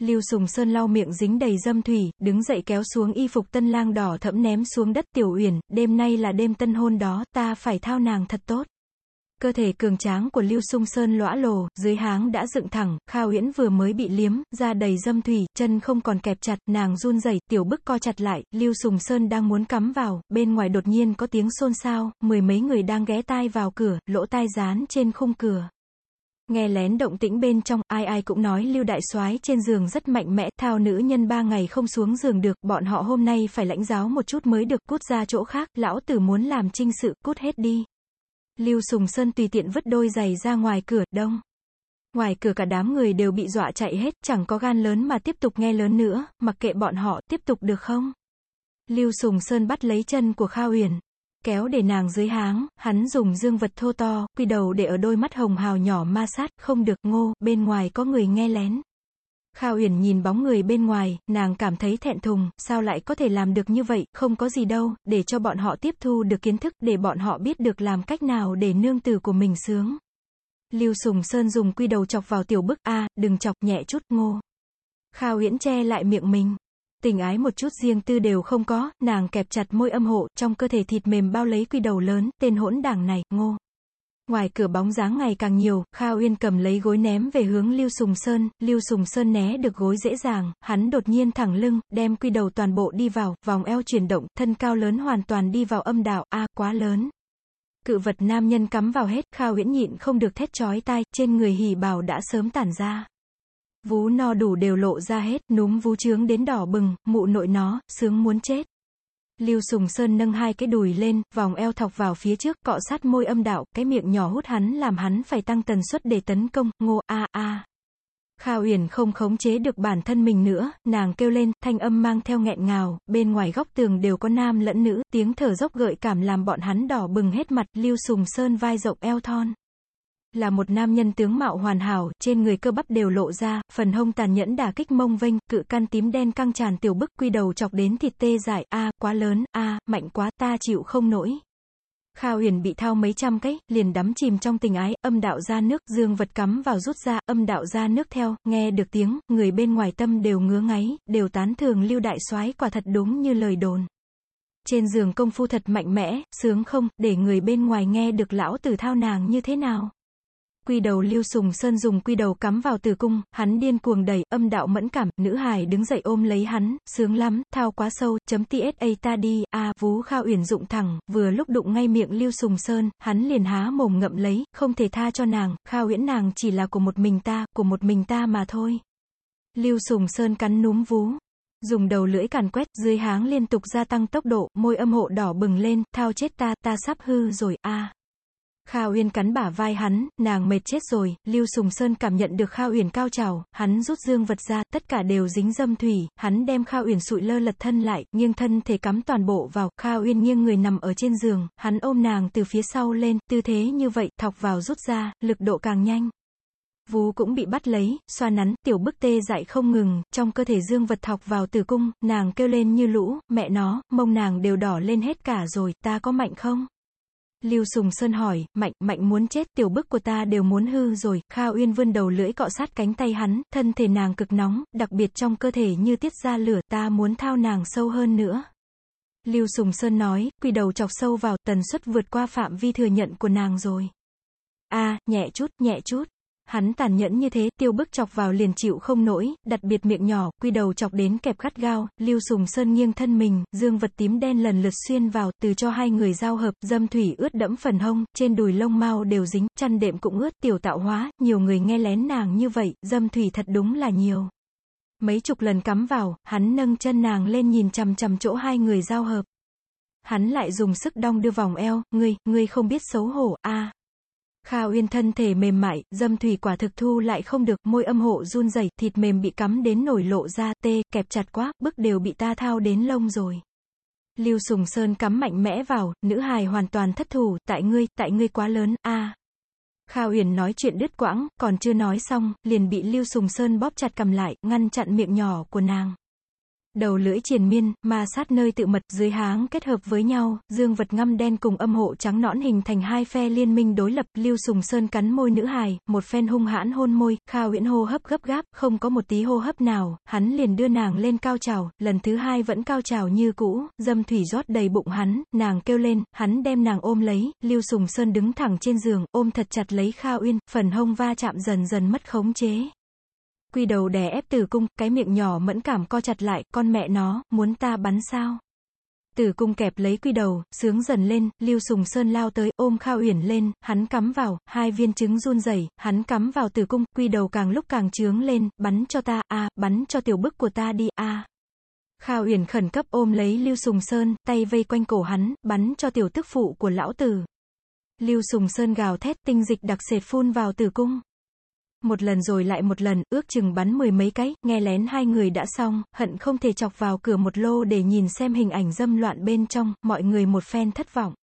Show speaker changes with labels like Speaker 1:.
Speaker 1: Lưu Sùng Sơn lau miệng dính đầy dâm thủy, đứng dậy kéo xuống y phục tân lang đỏ thẫm ném xuống đất tiểu uyển, đêm nay là đêm tân hôn đó, ta phải thao nàng thật tốt. Cơ thể cường tráng của Lưu Sung Sơn lõa lồ, dưới háng đã dựng thẳng, Kha Uyển vừa mới bị liếm, da đầy dâm thủy, chân không còn kẹp chặt, nàng run rẩy, tiểu bức co chặt lại, Lưu Sùng Sơn đang muốn cắm vào, bên ngoài đột nhiên có tiếng xôn xao, mười mấy người đang ghé tai vào cửa, lỗ tai dán trên khung cửa. Nghe lén động tĩnh bên trong, ai ai cũng nói Lưu Đại Soái trên giường rất mạnh mẽ, thao nữ nhân ba ngày không xuống giường được, bọn họ hôm nay phải lãnh giáo một chút mới được cút ra chỗ khác, lão tử muốn làm trinh sự, cút hết đi. Lưu Sùng Sơn tùy tiện vứt đôi giày ra ngoài cửa, đông. Ngoài cửa cả đám người đều bị dọa chạy hết, chẳng có gan lớn mà tiếp tục nghe lớn nữa, mặc kệ bọn họ, tiếp tục được không? Lưu Sùng Sơn bắt lấy chân của Kha uyển kéo để nàng dưới háng, hắn dùng dương vật thô to, quy đầu để ở đôi mắt hồng hào nhỏ ma sát, không được ngô, bên ngoài có người nghe lén. Kha Uyển nhìn bóng người bên ngoài, nàng cảm thấy thẹn thùng, sao lại có thể làm được như vậy, không có gì đâu, để cho bọn họ tiếp thu được kiến thức, để bọn họ biết được làm cách nào để nương tử của mình sướng. Lưu Sùng Sơn dùng quy đầu chọc vào tiểu bức, a, đừng chọc nhẹ chút, ngô. Kha Uyển che lại miệng mình. Tình ái một chút riêng tư đều không có, nàng kẹp chặt môi âm hộ, trong cơ thể thịt mềm bao lấy quy đầu lớn, tên hỗn đảng này, ngô. Ngoài cửa bóng dáng ngày càng nhiều, Kha Uyên cầm lấy gối ném về hướng Lưu Sùng Sơn, Lưu Sùng Sơn né được gối dễ dàng, hắn đột nhiên thẳng lưng, đem quy đầu toàn bộ đi vào, vòng eo chuyển động, thân cao lớn hoàn toàn đi vào âm đạo, a quá lớn. Cự vật nam nhân cắm vào hết, Kha Uyển nhịn không được thét chói tai, trên người hỉ bảo đã sớm tản ra. Vú no đủ đều lộ ra hết, núm vú trướng đến đỏ bừng, mụ nội nó, sướng muốn chết. Lưu Sùng Sơn nâng hai cái đùi lên, vòng eo thọc vào phía trước, cọ sát môi âm đạo, cái miệng nhỏ hút hắn làm hắn phải tăng tần suất để tấn công, ngô, a a. Kha Uyển không khống chế được bản thân mình nữa, nàng kêu lên, thanh âm mang theo nghẹn ngào, bên ngoài góc tường đều có nam lẫn nữ, tiếng thở dốc gợi cảm làm bọn hắn đỏ bừng hết mặt, Lưu Sùng Sơn vai rộng eo thon. Là một nam nhân tướng mạo hoàn hảo, trên người cơ bắp đều lộ ra, phần hông tàn nhẫn đả kích mông vênh, cự căn tím đen căng tràn tiểu bức quy đầu chọc đến thịt tê dại, a quá lớn, a mạnh quá, ta chịu không nổi. Kha huyền bị thao mấy trăm cái, liền đắm chìm trong tình ái, âm đạo ra nước, dương vật cắm vào rút ra, âm đạo ra nước theo, nghe được tiếng, người bên ngoài tâm đều ngứa ngáy, đều tán thường lưu đại soái quả thật đúng như lời đồn. Trên giường công phu thật mạnh mẽ, sướng không, để người bên ngoài nghe được lão tử thao nàng như thế nào. Quy đầu Lưu Sùng Sơn dùng quy đầu cắm vào tử cung, hắn điên cuồng đẩy, âm đạo mẫn cảm, nữ hài đứng dậy ôm lấy hắn, sướng lắm, thao quá sâu, chấm tsa ta đi, a vú khao uyển dụng thẳng, vừa lúc đụng ngay miệng Lưu Sùng Sơn, hắn liền há mồm ngậm lấy, không thể tha cho nàng, khao uyển nàng chỉ là của một mình ta, của một mình ta mà thôi. Lưu Sùng Sơn cắn núm vú, dùng đầu lưỡi càn quét, dưới háng liên tục gia tăng tốc độ, môi âm hộ đỏ bừng lên, thao chết ta, ta sắp hư rồi, a. Kha Uyên cắn bả vai hắn, nàng mệt chết rồi, Lưu Sùng Sơn cảm nhận được Kha Uyển cao trào, hắn rút dương vật ra, tất cả đều dính dâm thủy, hắn đem Kha Uyển sụi lơ lật thân lại, nghiêng thân thể cắm toàn bộ vào, Kha Uyên nghiêng người nằm ở trên giường, hắn ôm nàng từ phía sau lên, tư thế như vậy, thọc vào rút ra, lực độ càng nhanh. Vú cũng bị bắt lấy, xoa nắn, tiểu bức tê dại không ngừng, trong cơ thể dương vật thọc vào tử cung, nàng kêu lên như lũ, mẹ nó, mông nàng đều đỏ lên hết cả rồi, ta có mạnh không? Lưu Sùng Sơn hỏi, mạnh, mạnh muốn chết, tiểu bức của ta đều muốn hư rồi, Kha Uyên vươn đầu lưỡi cọ sát cánh tay hắn, thân thể nàng cực nóng, đặc biệt trong cơ thể như tiết ra lửa, ta muốn thao nàng sâu hơn nữa. Lưu Sùng Sơn nói, quỳ đầu chọc sâu vào, tần suất vượt qua phạm vi thừa nhận của nàng rồi. a nhẹ chút, nhẹ chút. Hắn tàn nhẫn như thế, tiêu bức chọc vào liền chịu không nổi, đặt biệt miệng nhỏ, quy đầu chọc đến kẹp gắt gao, lưu sùng sơn nghiêng thân mình, dương vật tím đen lần lượt xuyên vào, từ cho hai người giao hợp, dâm thủy ướt đẫm phần hông, trên đùi lông mau đều dính, chăn đệm cũng ướt, tiểu tạo hóa, nhiều người nghe lén nàng như vậy, dâm thủy thật đúng là nhiều. Mấy chục lần cắm vào, hắn nâng chân nàng lên nhìn chằm chằm chỗ hai người giao hợp. Hắn lại dùng sức đong đưa vòng eo, ngươi, ngươi không biết xấu hổ, a Kha Uyên thân thể mềm mại, dâm thủy quả thực thu lại không được, môi âm hộ run rẩy, thịt mềm bị cắm đến nổi lộ ra, tê, kẹp chặt quá, bức đều bị ta thao đến lông rồi. Lưu Sùng Sơn cắm mạnh mẽ vào, nữ hài hoàn toàn thất thủ, tại ngươi, tại ngươi quá lớn, a. À. Kha Uyển nói chuyện đứt quãng, còn chưa nói xong, liền bị Lưu Sùng Sơn bóp chặt cầm lại, ngăn chặn miệng nhỏ của nàng. Đầu lưỡi triền miên, ma sát nơi tự mật, dưới háng kết hợp với nhau, dương vật ngăm đen cùng âm hộ trắng nõn hình thành hai phe liên minh đối lập, Lưu Sùng Sơn cắn môi nữ hài, một phen hung hãn hôn môi, Kha Uyển hô hấp gấp gáp, không có một tí hô hấp nào, hắn liền đưa nàng lên cao trào, lần thứ hai vẫn cao trào như cũ, dâm thủy rót đầy bụng hắn, nàng kêu lên, hắn đem nàng ôm lấy, Lưu Sùng Sơn đứng thẳng trên giường, ôm thật chặt lấy Kha Uyên, phần hông va chạm dần dần mất khống chế. Quy đầu đè ép tử cung, cái miệng nhỏ mẫn cảm co chặt lại, con mẹ nó, muốn ta bắn sao? Tử cung kẹp lấy quy đầu, sướng dần lên, Lưu Sùng Sơn lao tới, ôm Kha Uyển lên, hắn cắm vào, hai viên trứng run rẩy, hắn cắm vào tử cung, quy đầu càng lúc càng trướng lên, bắn cho ta, a, bắn cho tiểu bức của ta đi, a. Kha Uyển khẩn cấp ôm lấy Lưu Sùng Sơn, tay vây quanh cổ hắn, bắn cho tiểu tức phụ của lão tử. Lưu Sùng Sơn gào thét tinh dịch đặc sệt phun vào tử cung. Một lần rồi lại một lần, ước chừng bắn mười mấy cái, nghe lén hai người đã xong, hận không thể chọc vào cửa một lô để nhìn xem hình ảnh dâm loạn bên trong, mọi người một phen thất vọng.